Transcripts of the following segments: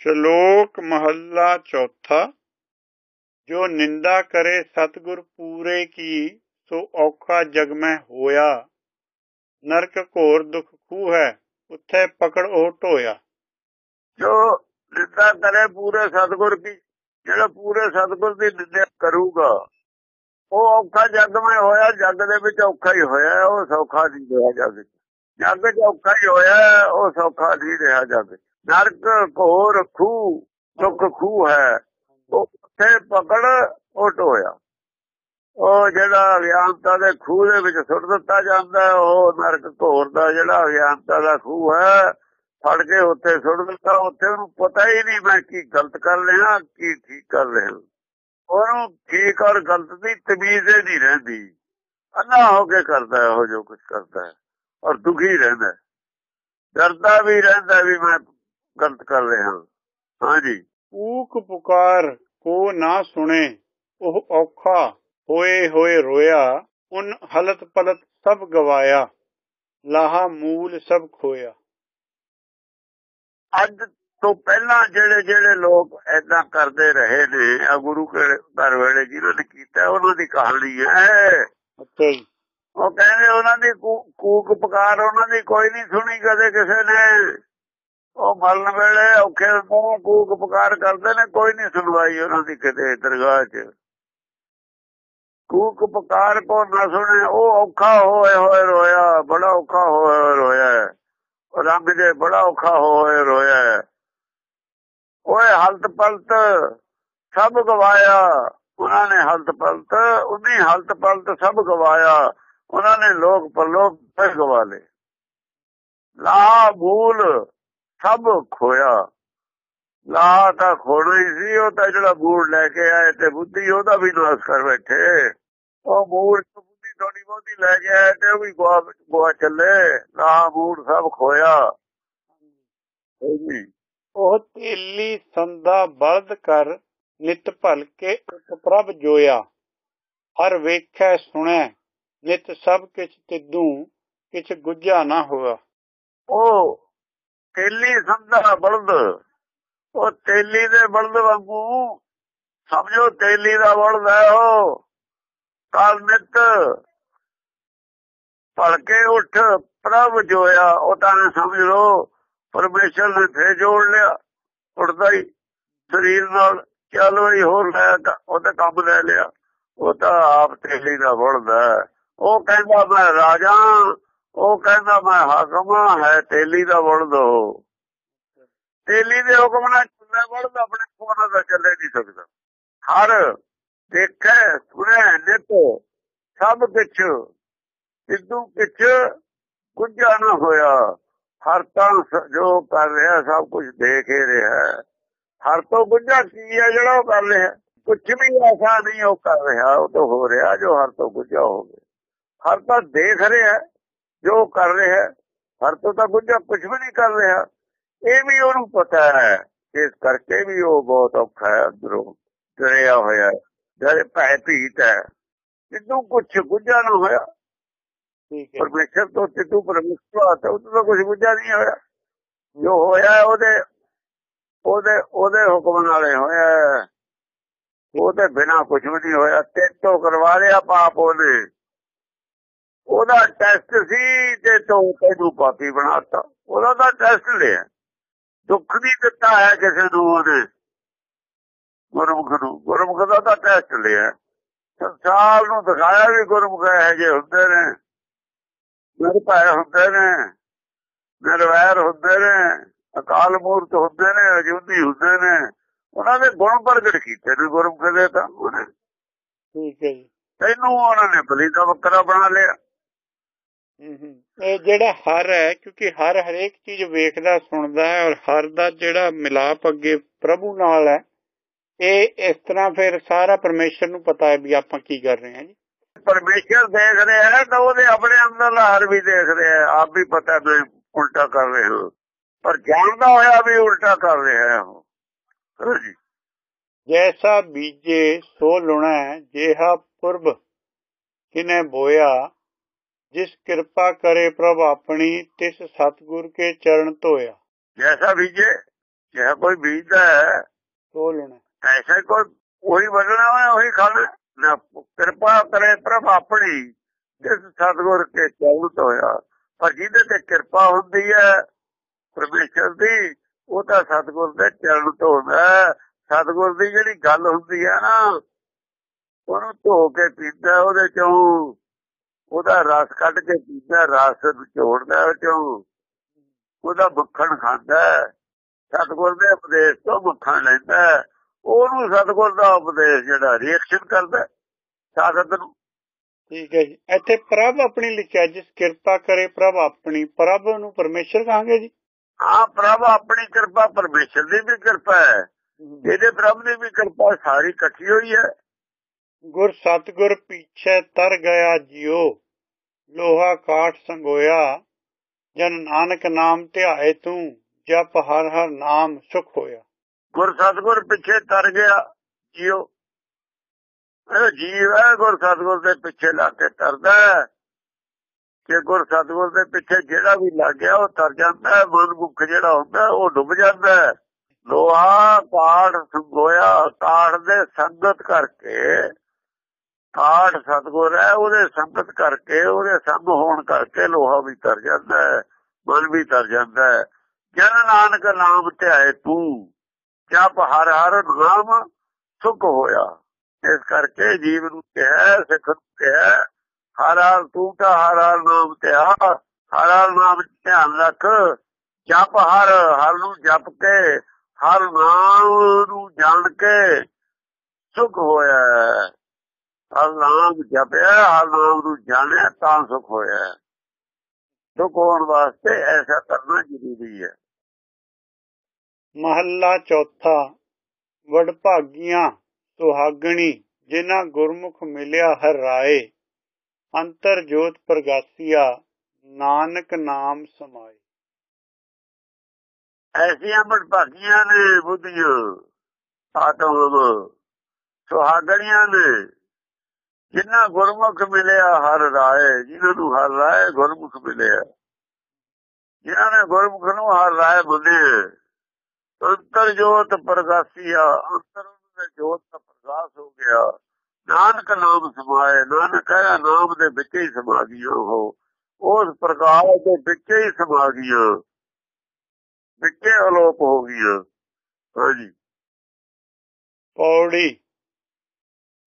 ਸ਼ਲੋਕ ਮਹੱਲਾ ਚੌਥਾ, ਜੋ ਨਿੰਦਾ ਕਰੇ ਸਤਿਗੁਰ ਪੂਰੇ ਕੀ, ਸੋ ਔਖਾ ਜਗ ਮੈਂ ਹੋਇਆ। ਨਰਕ ਘੋਰ ਦੁਖ ਖੂ ਹੈ, ਉੱਥੇ ਪਕੜ ਉਹ ਢੋਇਆ। ਜੋ ਨਿੰਦਾ ਕਰੇ ਪੂਰੇ ਸਤਿਗੁਰ ਕੀ, ਜਿਹੜਾ ਪੂਰੇ ਸਤਿਗੁਰ ਦੀ ਨਿੰਦਾ ਕਰੂਗਾ, ਉਹ ਔਖਾ ਜਗ ਮੈਂ ਹੋਇਆ, ਜਗ ਦੇ ਵਿੱਚ ਔਖਾ ਹੀ ਹੋਇਆ, ਉਹ ਸੌਖਾ ਨਹੀਂ ਰਿਹਾ ਜਗ ਵਿੱਚ। ਜਗ ਵਿੱਚ ਔਖਾ ਹੀ ਹੋਇਆ, ਉਹ ਸੌਖਾ ਨਹੀਂ ਰਿਹਾ ਜਗ ਨਰਕ ਘੋਰ ਖੂ ਦੁੱਖ ਖੂ ਹੈ। ਉਹ ਉੱਥੇ ਪਕੜ ਉਹ ਢੋਇਆ ਉਹ ਜਿਹੜਾ ਅਗਿਆਨਤਾ ਦੇ ਖੂਹ ਦੇ ਵਿੱਚ ਸੁੱਟ ਦਿੱਤਾ ਜਾਂਦਾ ਉਹ ਨਰਕ ਘੋਰ ਦਾ ਜਿਹੜਾ ਅਗਿਆਨਤਾ ਦਾ ਖੂਹ ਹੈ, ਫੜ ਕੇ ਉੱਥੇ ਸੁੱਟ ਦਿੱਤਾ। ਉੱਥੇ ਉਹਨੂੰ ਪਤਾ ਹੀ ਨਹੀਂ ਮੈਂ ਕੀ ਗਲਤ ਕਰ ਰਿਹਾ, ਕੀ ਠੀਕ ਕਰ ਰਿਹਾ। ਉਹਨੂੰ ਠੀਕ ਔਰ ਗਲਤ ਦੀ ਤਮੀਜ਼ ਹੀ ਨਹੀਂ ਰਹਿੰਦੀ। ਅੰਨਾ ਹੋ ਕੇ ਕਰਦਾ ਉਹ ਜੋ ਕੁਝ ਕਰਦਾ ਹੈ। ਔਰ ਦੁਖੀ ਰਹਿੰਦਾ ਡਰਦਾ ਵੀ ਰਹਿੰਦਾ ਵੀ ਮੈਂ ਗਲਤ ਕਰ ਰਿਹਾ ਹਾਂਜੀ। ਊਕ ਪੁਕਾਰ ਕੋ ਨਾ ਸੁਣੇ ਉਹ ਔਖਾ ਹੋਏ ਹੋਏ ਰੋਇਆ ਉਨ ਹਲਤ ਪਲਤ ਸਭ ਗਵਾਇਆ ਲਾਹਾ ਮੂਲ ਸਭ ਖੋਇਆ। ਅੱਜ ਤੋਂ ਪਹਿਲਾਂ ਜਿਹੜੇ ਜਿਹੜੇ ਲੋਕ ਐਦਾਂ ਕਰਦੇ ਰਹੇ ਨੇ ਆ ਗੁਰੂ ਘਰ ਵੇਲੇ ਜਿਹਨਾਂ ਨੇ ਕੀਤਾ ਉਹਨਾਂ ਦੀ ਕਹਾਣੀ ਹੈ। ਅੱਛਾ ਜੀ। ਉਹ ਕਹਿੰਦੇ ਉਹਨਾਂ ਦੀ ਕੂਕ ਪੁਕਾਰ ਉਹਨਾਂ ਦੀ ਕੋਈ ਨਹੀਂ ਸੁਣੀ ਕਦੇ ਕਿਸੇ ਨੇ। ਉਹ ਮਰਨ ਵੇਲੇ ਔਖੇ ਮੂੰਹ ਕੂਕ ਪੁਕਾਰ ਕਰਦੇ ਨੇ, ਕੋਈ ਨਹੀਂ ਸੁਣਵਾਈ ਉਹਨਾਂ ਦੀ ਕਿਤੇ ਦਰਗਾਹ 'ਚ। ਕੂਕ ਪੁਕਾਰ ਕੋ ਨਾ ਸੁਣੇ, ਉਹ ਔਖਾ ਹੋਏ ਹੋਏ ਰੋਇਆ, ਬੜਾ ਔਖਾ ਹੋਏ ਰੋਇਆ ਰੰਗ ਦੇ ਬੜਾ ਔਖਾ ਹੋਏ ਰੋਇਆ ਓਏ ਹਲਤ ਪਲਤ, ਸਭ ਗਵਾਇਆ। ਉਹਨਾਂ ਨੇ ਹਲਤ ਪਲਤ, ਉਨੀ ਹਲਤ ਪਲਤ ਸਭ ਗਵਾਇਆ। ਉਹਨਾਂ ਨੇ ਲੋਕ ਪਰਲੋਕ ਗਵਾ ਲੇ ਲਾ ਭੂਲ ਸਭ ਖੋਇਆ। ਲਾ ਤਾਂ ਹੀ ਸੀ ਉਹ ਤਾਂ ਜਿਹੜਾ ਬੂੜ ਲੈ ਕੇ ਆਏ ਤੇ ਬੁੱਧੀ ਉਹਦਾ ਵੀ ਨਾਸ ਕਰ ਬੈਠੇ। ਉਹ ਬੂੜ ਬੁੱਧੀ ਥੋੜੀ ਬਹੁਤੀ ਲੈ ਕੇ ਆਏ ਤੇ ਉਹ ਵੀ ਗਵਾ ਗਵਾ ਚੱਲੇ। ਲਾ ਬੂੜ ਸਭ ਖੋਇਆ। ਉਹ ਤੇਲੀ ਸੰਦਾ ਬਲਦ ਕਰ ਨਿਤ ਭਲ ਕੇ ਪ੍ਰਭ ਜੋਇਆ। ਹਰ ਵੇਖੈ ਸੁਣੈ ਨਿਤ ਸਭ ਕਿਛ ਤਿੱਦੂ ਕਿਛ ਗੁੱਜਾ ਨਾ ਹੋਆ ਉਹ ਤੇਲੀ ਸਮਝਾ ਬਲਦ। ਉਹ ਤੇਲੀ ਦੇ ਬਲਦ ਵਾਂਗੂ, ਸਮਝੋ ਤੇਲੀ ਦਾ ਬਲਦ ਹੈ ਉਹ। ਕਾਲ ਨਿਤ, ਭਲਕੇ ਉੱਠ, ਪ੍ਰਭ ਜੋਇਆ, ਉਹ ਤਾਂ ਸਮਝ ਲੋ ਪਰਮੇਸ਼ਰ ਨੇ ਫੇ ਜੋੜ ਲਿਆ। ਉੱਠਦਾ ਹੀ ਸਰੀਰ ਨਾਲ, ਚੱਲ ਹੀ ਹੋਰ ਲੈ ਉਹ ਤਾਂ ਕੰਮ ਲੈ ਲਿਆ। ਉਹ ਤਾਂ ਆਪ ਤੇਲੀ ਦਾ ਬਲਦਾ ਉਹ ਕਹਿੰਦਾ, ਮੈਂ ਰਾਜਾ ਉਹ ਕਹਿੰਦਾ, ਮੈਂ ਹਾਕਮ ਹੈ ਤੇਲੀ ਦਾ ਬਲਦ ਹੋ ਤੇਲੀ ਦੇ ਹੁਕਮ ਨਾਲ ਚੱਲਦਾ ਬਲਦ ਆਪਣੇ ਕੋਲ ਦਾ ਚੱਲੇ ਨਹੀਂ ਸਕਦਾ। ਹਰ ਦੇਖੈ, ਸੁਣੈ, ਨਿਤ, ਸਭ ਕੁਛ, ਸਿੱਧੂ ਕਿਛ ਕੁਝਾ ਨਾ ਹੋਇਆ। ਹਰ ਤਾਂ ਜੋ ਕਰ ਰਿਹਾ, ਸਭ ਕੁਝ ਦੇਖ ਹੀ ਰਿਹਾ। ਹਰ ਤੋਂ ਗੁੱਝਾ ਕੀ ਹੈ ਜਿਹੜਾ ਉਹ ਕਰ ਰਿਹਾ? ਕੁਝ ਵੀ ਐਸਾ ਨਹੀਂ ਉਹ ਕਰ ਰਿਹਾ, ਉਹ ਤਾਂ ਹੋ ਰਿਹਾ ਜੋ ਹਰ ਤੋਂ ਗੁੱਝਾ ਹੋ ਹਰ ਤਾਂ ਦੇਖ ਰਿਹਾ। ਜੋ ਕਰ ਰਿਹਾ ਹਰ ਤੋਂ ਤਾਂ ਗੁੱਝਾ ਕੁਝ ਵੀ ਨਹੀਂ ਕਰ ਰਿਹਾ। ਇਹ ਵੀ ਉਹਨੂੰ ਪਤਾ ਹੈ ਇਸ ਕਰਕੇ ਵੀ ਉਹ ਬਹੁਤ ਔਖਾ ਹੈ ਅੰਦਰੋਂ ਡਰਿਆ ਹੋਇਆ ਜਿਹੜੇ ਭੈ ਭੀਤ ਹੈ। ਜਿੱਦੋਂ ਕੁਝ ਗੁੱਝਾ ਨਾ ਹੋਇਆ ਠੀਕ ਹੈ। ਪਰਮੇਸ਼ਰ ਤੋਂ ਤਿੱਦੂ ਪਰਮੇਸ਼ਰ ਤੋਂ ਤਾਂ ਕੁਝ ਗੁੱਝਾ ਨਹੀਂ ਹੋਇਆ। ਜੋ ਹੋਇਆ ਉਹਦੇ ਉਹਦੇ ਉਹਦੇ ਹੁਕਮ ਨਾਲੇ ਹੋਇਆ ਉਹਦੇ ਬਿਨਾ ਕੁਝ ਵੀ ਨਹੀਂ ਹੋਇਆ। ਤੇ ਤੋਂ ਕਰਵਾ ਲਿਆ ਪਾਪ ਉਹਨੇ ਉਹਦਾ ਟੈਸਟ ਸੀ ਤੇ ਤੋਂ ਤੈਨੂੰ ਪਾਪੀ ਬਣਾਤਾ। ਉਹਦਾ ਤਾਂ ਟੈਸਟ ਲਿਆ। ਦੁੱਖ ਨਹੀਂ ਦਿੱਤਾ ਹੈ ਕਿਸੇ ਨੂੰ ਉਹਨੇ ਗੁਰਮੁਖ ਨੂੰ। ਗੁਰਮੁਖ ਦਾ ਤਾਂ ਟੈਸਟ ਲਿਆ। ਸੰਸਾਰ ਨੂੰ ਦਿਖਾਇਆ ਵੀ ਗੁਰਮੁਖ ਹੈ ਜੇ ਹੁੰਦੇ ਨੇ। ਨਿਰਭੈ ਹੁੰਦੇ ਨੇ। ਨਿਰਵੈਰ ਹੁੰਦੇ ਨੇ। ਅਕਾਲ ਮੂਰਤ ਹੁੰਦੇ ਨੇ ਅਜੂਦੀ ਹੁੰਦੇ ਨੇ। ਉਹਨਾਂ ਦੇ ਗੁਣ ਪ੍ਰਗਟ ਕੀਤੇ ਨੇ ਗੁਰਮੁਖ ਦੇ ਤਾਂ। ਉਹਨੇ ਠੀਕ ਹੈ ਜੀ। ਤੈਨੂੰ ਉਹਨਾਂ ਨੇ ਬਲੀ ਦਾ ਬੱਕਰਾ ਬਣਾ ਲਿਆ। ਇਹ ਜਿਹੜਾ ਹਰ ਹੈ ਕਿਉਂਕਿ ਹਰ ਹਰੇਕ ਚੀਜ਼ ਵੇਖਦਾ ਸੁਣਦਾ ਹੈ ਔਰ ਹਰ ਦਾ ਜਿਹੜਾ ਮਿਲਾਪ ਅੱਗੇ ਪ੍ਰਭੂ ਨਾਲ ਹੈ ਇਹ ਇਸ ਤਰ੍ਹਾਂ ਫਿਰ ਸਾਰਾ ਪਰਮੇਸ਼ਰ ਨੂੰ ਪਤਾ ਹੈ ਵੀ ਆਪਾਂ ਕੀ ਕਰ ਰਹੇ ਹਾਂ ਜੀ। ਪਰਮੇਸ਼ਰ ਦੇਖ ਰਿਹਾ ਹੈ ਤਾਂ ਉਹਦੇ ਆਪਣੇ ਅੰਦਰ ਹਰ ਵੀ ਦੇਖ ਰਿਹਾ ਆਪ ਵੀ ਪਤਾ ਮੈਂ ਉਲਟਾ ਕਰ ਰਿਹਾ ਪਰ ਜਾਣਦਾ ਹੋਇਆ ਵੀ ਉਲਟਾ ਕਰ ਰਿਹਾ ਹੈ ਉਹ। ਜੈਸਾ ਬੀਜੇ ਸੋ ਲੁਣਾ ਜਿਹਾ ਪੁਰਬ ਕਿਨੇ ਬੋਇਆ ਜਿਸ ਕਿਰਪਾ ਕਰੇ ਪ੍ਰਭ ਆਪਣੀ ਤਿਸ ਸਤਗੁਰ ਕੇ ਚਰਨ ਧੋਇਆ। ਜੈਸਾ ਬੀਜੇ ਜੇ ਕੋਈ ਬੀਜਦਾ ਹੈ ਤੋਲਣਾ ਐਸਾ ਕੋਈ ਉਹੀ ਵੱਢਣਾ ਹੈ ਉਹੀ ਖਾਣਾ ਨਾ ਕਿਰਪਾ ਕਰੇ ਪ੍ਰਭ ਆਪਣੀ ਜਿਸ ਸਤਗੁਰ ਕੇ ਚੌਲਤ ਹੋਇਆ ਪਰ ਜਿਹਦੇ ਤੇ ਕਿਰਪਾ ਹੁੰਦੀ ਹੈ ਪਰਮੇਸ਼ਰ ਦੀ ਉਹ ਤਾਂ ਸਤਗੁਰ ਦੇ ਚਰਨ ਧੋਦਾ ਸਤਗੁਰ ਦੀ ਜਿਹੜੀ ਗੱਲ ਹੁੰਦੀ ਹੈ ਨਾ ਉਹਨੂੰ ਧੋ ਕੇ ਪੀਂਦਾ ਉਹਦੇ ਚੋਂ ਉਹਦਾ ਰਸ ਕੱਢ ਕੇ ਪੀਂਦਾ ਰਸ ਨਿਚੋੜਦਾ ਉਹ ਚੋਂ ਉਹਦਾ ਮੱਖਣ ਖਾਂਦਾ ਸਤਗੁਰ ਦੇ ਉਪਦੇਸ਼ ਤੋਂ ਮੱਖਣ ਲੈਂਦਾ। ਉਹਨੂੰ ਸਤਗੁਰ ਦਾ ਉਪਦੇਸ਼ ਜਿਹੜਾ ਰਿਐਕਸ਼ਨ ਕਰਦਾ ਸਾਧਤ ਨੂੰ। ਠੀਕ ਹੈ ਜੀ। ਇੱਥੇ ਪ੍ਰਭ ਆਪਣੀ ਲਿਖਿਆ ਜਿਸ ਕਿਰਪਾ ਕਰੇ ਪ੍ਰਭ ਆਪਣੀ ਪ੍ਰਭ ਨੂੰ ਪਰਮੇਸ਼ਰ ਕਹਾਂਗੇ ਜੀ? ਹਾਂ ਪ੍ਰਭ ਆਪਣੀ ਕਿਰਪਾ ਪਰਮੇਸ਼ਰ ਦੀ ਵੀ ਕਿਰਪਾ ਹੈ। ਇਹਦੇ ਪ੍ਰਭ ਦੀ ਵੀ ਕਿਰਪਾ ਸਾਰੀ ਇਕੱਠੀ ਹੋਈ ਹੈ। ਗੁਰ ਸਤਗੁਰ ਪਿੱਛੇ ਤਰ ਗਿਆ ਜਿਉ, ਲੋਹਾ ਕਾਠ ਸੰਗੋਇਆ। ਜਨ ਨਾਨਕ ਨਾਮ ਧਿਆਏ ਤੂੰ, ਜਪ ਹਰ ਹਰ ਨਾਮ ਸੁਖ ਹੋਇਆ। ਗੁਰ ਸਤਗੁਰ ਪਿੱਛੇ ਤਰ ਗਿਆ ਜਿਉ। ਇਹ ਜੀਵ ਹੈ, ਗੁਰ ਸਤਗੁਰ ਦੇ ਪਿੱਛੇ ਲੱਗ ਕੇ ਤਰਦਾ ਕਿ ਗੁਰ ਸਤਗੁਰ ਦੇ ਪਿੱਛੇ ਜਿਹੜਾ ਵੀ ਲੱਗ ਗਿਆ ਉਹ ਤਰ ਜਾਂਦਾ ਮਨ ਮਨਮੁਖ ਜਿਹੜਾ ਹੁੰਦਾ, ਉਹ ਡੁੱਬ ਜਾਂਦਾ ਲੋਹਾ ਕਾਠ ਸੰਗੋਇਆ, ਕਾਠ ਦੇ ਸੰਗਤ ਕਰਕੇ ਪਾਠ ਸਤਗੁਰ ਹੈ, ਉਹਦੇ ਸੰਗਤ ਕਰਕੇ, ਉਹਦੇ ਸੰਗ ਹੋਣ ਕਰਕੇ ਲੋਹਾ ਵੀ ਤਰ ਜਾਂਦਾ ਹੈ, ਮਨ ਵੀ ਤਰ ਜਾਂਦਾ ਹੈ। ਜਨ ਨਾਨਕ ਨਾਮ ਧਿਆਏ ਤੂੰ, ਜਪ ਹਰ ਹਰ ਨਾਮ ਸੁਖ ਹੋਇਆ। ਇਸ ਕਰਕੇ ਜੀਵ ਨੂੰ ਕਿਹਾ, ਸਿੱਖ ਨੂੰ ਕਿਹਾ, ਹਰ ਹਰ ਤੂੰ ਤਾਂ ਹਰ ਹਰ ਨਾਮ ਧਿਆ, ਹਰ ਹਰ ਨਾਮ ਧਿਆਨ ਰੱਖ। ਜਪ ਹਰ ਹਰ ਨੂੰ ਜਪ ਕੇ, ਹਰ ਨਾਮ ਨੂੰ ਜਾਣ ਕੇ ਸੁਖ ਹੋਇਆ ਹਰ ਨਾਮ ਜਪਿਆ ਹਰ ਨਾਮ ਨੂੰ ਜਾਣਿਆ ਤਾਂ ਸੁਖ ਹੋਇਆ ਸੁਖ ਹੋਣ ਵਾਸਤੇ ਐਸਾ ਕਰਨਾ ਜ਼ਰੂਰੀ ਹੈ ਮਹੱਲਾ ਚੌਥਾ ਵਡਭਾਗੀਆਂ ਸੁਹਾਗਣੀ ਜਿਨ੍ਹਾਂ ਗੁਰਮੁਖ ਮਿਲਿਆ ਹਰ ਰਾਏ ਅੰਤਰ ਜੋਤ ਪ੍ਰਗਾਸੀਆ ਨਾਨਕ ਨਾਮ ਸਮਾਏ ਐਸੀਆਂ ਭਾਗੀਆਂ ਨੇ ਬੁੱਧੀਆਂ ਆਤਮ ਸੁਹਾਗਣੀਆਂ ਨੇ ਜਿਨ੍ਹਾਂ ਗੁਰਮੁਖ ਮਿਲਿਆ, ਹਰ ਰਾਏ। ਜਿਨ੍ਹਾਂ ਨੂੰ ਹਰ ਰਾਏ ਗੁਰਮੁਖ ਮਿਲਿਆ। ਜਿਨ੍ਹਾਂ ਨੇ ਗੁਰਮੁਖ ਨੂੰ ਹਰ ਰਾਏ ਮੰਨਿਆ ਅੰਤਰ ਜੋਤ ਪ੍ਰਗਾਸੀਆ ਅੰਤਰ ਦੇ ਜੋਤ ਦਾ ਪ੍ਰਗਾਸ ਹੋ ਗਿਆ। ਨਾਨਕ ਨਾਮ ਸਮਾਏ। ਨਾਨਕ ਹੈ, ਨਾਮ ਦੇ ਵਿੱਚ ਹੀ ਸਮਾ ਗਈਆਂ ਉਹ। ਉਸ ਪ੍ਰਕਾਸ਼ ਦੇ ਵਿੱਚ ਹੀ ਸਮਾ ਗਈਆਂ ਵਿੱਚੇ ਅਲੋਪ ਹੋ ਗਈਆਂ ਹਾਂਜੀ। ਪੌੜੀ।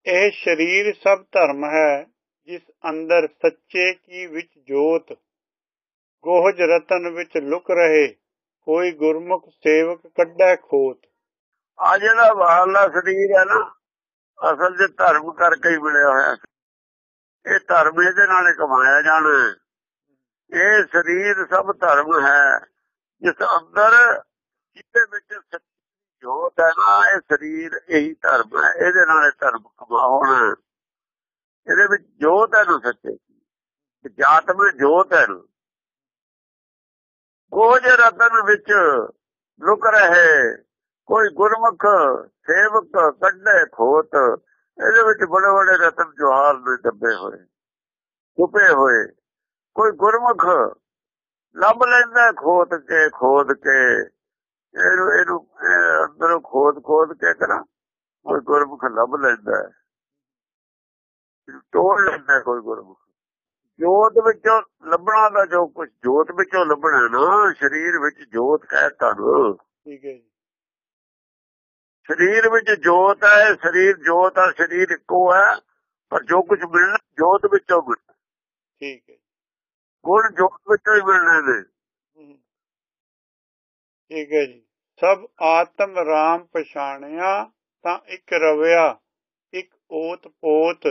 ਇਹ ਸਰੀਰ ਸਭ ਧਰਮ ਹੈ, ਜਿਸ ਅੰਦਰ ਸੱਚੇ ਕੀ ਵਿੱਚ ਜੋਤ। ਗੋਹਜ ਰਤਨ ਵਿੱਚ ਲੁਕ ਰਹੇ, ਕੋਈ ਗੁਰਮੁਖ ਸੇਵਕ ਕੱਢੈ ਖੋਤ। ਆ ਜਿਹੜਾ ਬਾਹਰਲਾ ਸਰੀਰ ਹੈ ਨਾ, ਅਸਲ 'ਚ ਧਰਮ ਕਰਕੇ ਹੀ ਮਿਲਿਆ ਹੋਇਆ ਇਹ ਧਰਮ ਇਹਦੇ ਨਾਲ ਹੀ ਕਮਾਇਆ ਜਾਣਾ। ਇਹ ਸਰੀਰ ਸਭ ਧਰਮ ਹੈ, ਜਿਸ ਅੰਦਰ ਜਿਹਦੇ ਵਿੱਚ ਇਹ ਸਰੀਰ ਇਹੀ ਧਰਮ ਹੈ, ਇਹਦੇ ਨਾਲ ਧਰਮ ਕਮਾਉਣਾ ਇਹਦੇ ਵਿੱਚ ਜੋਤ ਹੈ ਨਾ ਸੱਚੇ। ਜਾਤ ਵਿੱਚ ਜੋਤ ਹੈ ਕੋਜ ਰਤਨ ਵਿੱਚ ਲੁਕ ਰਹੇ। ਕੋਈ ਗੁਰਮੁਖ, ਸੇਵਕ, ਕੱਢੇ, ਖੋਤ, ਇਹਦੇ ਵਿੱਚ ਬੜੇ ਬੜੇ ਰਤਨ ਜਵਾਹਰ ਦੇ ਦੱਬੇ ਹੋਏ, ਛੁਪੇ ਹੋਏ। ਕੋਈ ਗੁਰਮੁਖ, ਲੱਭ ਲੈਂਦਾ ਖੋਤ ਕੇ, ਖੋਦ ਕੇ। ਇਹਨੂੰ ਇਹਨੂੰ ਅੰਦਰੋਂ ਖੋਦ ਖੋਦ ਕੇ ਕਰਾਂ। ਕੋਈ ਗੁਰਮੁਖ ਲੱਭ ਲੈਂਦਾ ਤੋੜ ਲੈਂਦਾ ਕੋਈ ਗੁਰਮੁਖ। ਜੋਤ ਵਿੱਚੋਂ ਲੱਭਣਾ ਦਾ ਜੋ ਕੁਝ ਜੋਤ ਵਿੱਚੋਂ ਲੱਭਣਾ ਨਾ ਸਰੀਰ ਵਿੱਚ ਜੋਤ ਕਹਿਤਾ ਨੂੰ ਠੀਕ ਹੈ ਜੀ। ਸਰੀਰ ਵਿੱਚ ਜੋਤ ਹੈ ਸਰੀਰ ਜੋਤ ਆ ਸਰੀਰ ਇੱਕੋ ਹੈ ਪਰ ਜੋ ਕੁਝ ਮਿਲਣਾ ਜੋਤ ਵਿੱਚੋਂ ਮਿਲਣਾ। ਠੀਕ ਹੈ। ਗੁਣ ਜੋਤ ਵਿੱਚੋਂ ਹੀ ਮਿਲਣੇ ਨੇ। ਠੀਕ ਹੈ ਜੀ। ਸਭ ਆਤਮ ਰਾਮ ਪਛਾਣਿਆ ਤਾਂ ਇੱਕ ਰਵਿਆ, ਇੱਕ ਓਤ ਪੋਤ,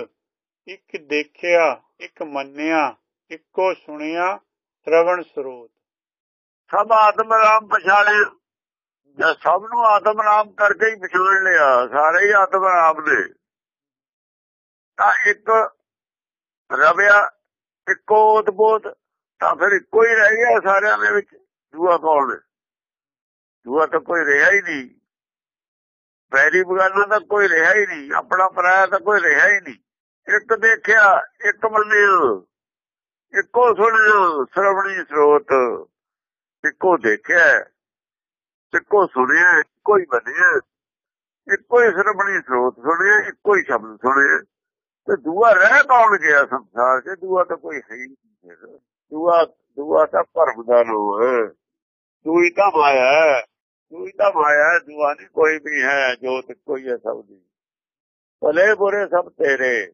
ਇੱਕ ਦੇਖਿਆ, ਇੱਕ ਮੰਨਿਆ, ਇੱਕੋ ਸੁਣਿਆ, ਸ਼ਰਵਣ ਸਰੋਤ। ਸਭ ਆਤਮ ਰਾਮ ਪਛਾਣਿਆ ਜੇ ਸਭ ਨੂੰ ਆਤਮ ਰਾਮ ਕਰਕੇ ਹੀ ਪਛਾਣ ਲਿਆ ਸਾਰੇ ਹੀ ਆਤਮ ਰਾਮ ਦੇ ਤਾਂ ਇੱਕ ਰਵਿਆ, ਇੱਕੋ ਉਤਬੋਧ ਤਾਂ ਫਿਰ ਇੱਕੋ ਹੀ ਰਹਿ ਗਿਆ ਸਾਰਿਆਂ ਦੇ ਵਿੱਚ, ਦੂਆ ਕੌਣ ਦੂਆ ਤਾਂ ਕੋਈ ਰਿਹਾ ਹੀ ਨਹੀਂ। ਵੈਰੀ ਬਗਾਨਾ ਤਾਂ ਕੋਈ ਰਿਹਾ ਹੀ ਨਹੀਂ। ਆਪਣਾ ਪਰਾਇਆ ਤਾਂ ਕੋਈ ਰਿਹਾ ਹੀ ਨਹੀਂ। ਇੱਕ ਦੇਖਿਆ, ਇੱਕ ਮੰਨਿਆ ਇੱਕੋ ਸੁਣਿਆ ਸਰਵਣੀ ਸਰੋਤ। ਇੱਕੋ ਦੇਖਿਆ, ਇੱਕੋ ਸੁਣਿਆ, ਇੱਕੋ ਹੀ ਬਣਿਆ। ਇੱਕੋ ਹੀ ਸਰਬਣੀ ਸਰੋਤ ਸੁਣਿਆ, ਇੱਕੋ ਹੀ ਸ਼ਬਦ ਸੁਣਿਆ। ਤੇ ਦੂਆ ਰਹਿ ਕੌਣ ਗਿਆ ਸੰਸਾਰ 'ਚ? ਦੂਆ ਤਾਂ ਕੋਈ ਹੈ ਹੀ ਨਹੀਂ। ਦੂਆ ਦੂਆ ਤਾਂ ਭਰਮ ਦਾ ਨਾਮ ਹੈ। ਦੂਈ ਤਾਂ ਮਾਇਆ ਦੂਈ ਤਾਂ ਮਾਇਆ ਦੂਆ ਨਹੀਂ ਕੋਈ ਵੀ ਹੈ ਜੋਤ ਕੋਈ ਹੈ ਸਭ ਦੀ। ਭਲੇ ਬੁਰੇ ਸਭ ਤੇਰੇ।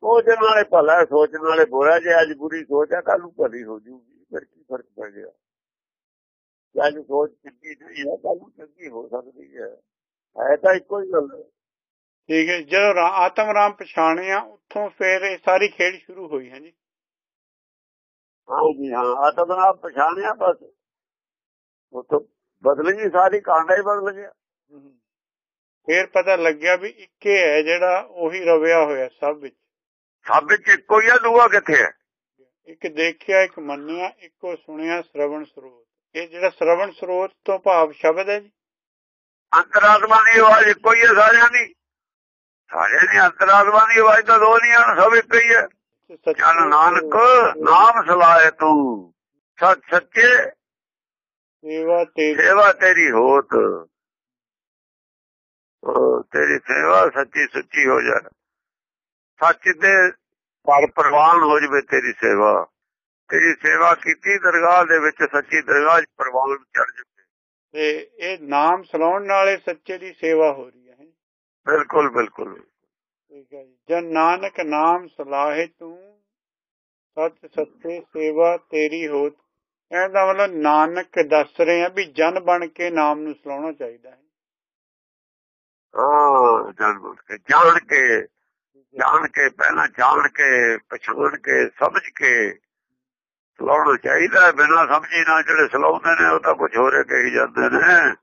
ਸੋਚਣ ਵਾਲੇ ਭਲਾ ਸੋਚਣ ਵਾਲੇ ਬੁਰਾ ਜੇ ਅੱਜ ਬੁਰੀ ਸੋਚ ਆ ਕੱਲ ਨੂੰ ਭਲੀ ਹੋ ਜੂਗੀ। ਫਿਰ ਕੀ ਫ਼ਰਕ ਪੈ ਗਿਆ? ਜੇ ਅੱਜ ਸੋਚ ਚੰਗੀ ਨਹੀਂ ਹੈ ਕੱਲ ਨੂੰ ਚੰਗੀ ਹੋ ਸਕਦੀ ਹੈ। ਹੈ ਤਾਂ ਇੱਕੋ ਹੀ ਗੱਲ। ਹੈ ਠੀਕ ਹੈ ਜਦੋਂ ਆਤਮ ਰਾਮ ਪਛਾਣਿਆ ਉੱਥੋਂ ਫਿਰ ਇਹ ਸਾਰੀ ਖੇਡ ਸ਼ੁਰੂ ਹੋਈ ਹੈ ਜੀ। ਹਾਂ ਜੀ ਹਾਂ ਆਤਮ ਨਾਮ ਪਛਾਣਿਆ ਬਸ। ਉਹ ਤੋਂ ਬਦਲ ਗਈ ਸਾਰੀ ਕਾਂਡਾ ਹੀ ਬਦਲ ਗਿਆ। ਫਿਰ ਪਤਾ ਲੱਗਿਆ ਵੀ ਇੱਕੇ ਹੈ ਜਿਹੜਾ ਉਹੀ ਰਵਿਆ ਹੋਇਆ ਸਭ ਵਿੱਚ। ਸਭ ਵਿੱਚ ਇੱਕੋ ਹੀ ਆ ਦੂਆ ਕਿੱਥੇ ਹੈ? ਇੱਕ ਦੇਖਿਆ ਇੱਕ ਮੰਨਿਆ ਇੱਕੋ ਸੁਣਿਆ ਸ਼ਰਵਣ ਸਰੋਤ। ਇਹ ਜਿਹੜਾ ਸ਼ਰਵਣ ਸਰੋਤ ਤੋਂ ਭਾਵ ਸ਼ਬਦ ਹੈ ਜੀ। ਅੰਤਰਾਤਮਾ ਦੀ ਆਵਾਜ਼ ਇੱਕੋ ਹੀ ਹੈ ਸਾਰਿਆਂ ਦੀ। ਸਾਰਿਆਂ ਦੀ ਅੰਤਰਾਤਮਾ ਦੀ ਆਵਾਜ਼ ਤਾਂ ਦੋ ਨਹੀਂ ਹਨ ਸਭ ਇੱਕ ਹੀ ਹੈ। ਜਨ ਨਾਨਕ ਨਾਮ ਸਲਾਏ ਤੂੰ। ਸੱਚ ਸੱਚੇ ਸੇਵਾ ਤੇਰੀ ਸੇਵਾ ਤੇਰੀ ਹੋਤ। ਉਹ ਤੇਰੀ ਸੇਵਾ ਸੱਚੀ ਸੁੱਚੀ ਹੋ ਜਾ ਸੱਚ ਦੇ ਪਰ ਪ੍ਰਵਾਨ ਹੋ ਜਵੇ ਤੇਰੀ ਸੇਵਾ। ਤੇਰੀ ਸੇਵਾ ਕੀਤੀ ਦਰਗਾਹ ਦੇ ਵਿੱਚ ਸੱਚੀ ਦਰਗਾਹ 'ਚ ਪ੍ਰਵਾਨ ਚੜ ਜਵੇ। ਤੇ ਇਹ ਨਾਮ ਸਲਾਉਣ ਨਾਲੇ ਸੱਚੇ ਦੀ ਸੇਵਾ ਹੋ ਰਹੀ ਹੈ। ਬਿਲਕੁਲ ਬਿਲਕੁਲ। ਠੀਕ ਹੈ ਜਨ ਨਾਨਕ ਨਾਮ ਸਲਾਹੇ ਤੂੰ। ਸਤ ਸੱਚੇ ਸੇਵਾ ਤੇਰੀ ਹੋਤ ਇਹਦਾ ਮਤਲਬ ਨਾਨਕ ਦੱਸ ਰਹੇ ਆ ਵੀ ਜਨ ਬਣ ਕੇ ਨਾਮ ਨੂੰ ਸਲਾਉਣਾ ਚਾਹੀਦਾ ਹੈ। ਹਾਂ ਜਾਣ ਕੇ ਜਾਣ ਕੇ ਜਾਣ ਕੇ ਪਹਿਲਾਂ ਜਾਣ ਕੇ ਪਛਾਣ ਕੇ ਸਮਝ ਕੇ ਸਲਾਉਣਾ ਚਾਹੀਦਾ ਬਿਨਾਂ ਸਮਝੀ ਨਾਲ ਜਿਹੜੇ ਸਲਾਉਂਦੇ ਨੇ ਉਹ ਤਾਂ ਕੁਝ ਹੋਰੇ ਕਹੀ ਜਾਂਦੇ ਨੇ।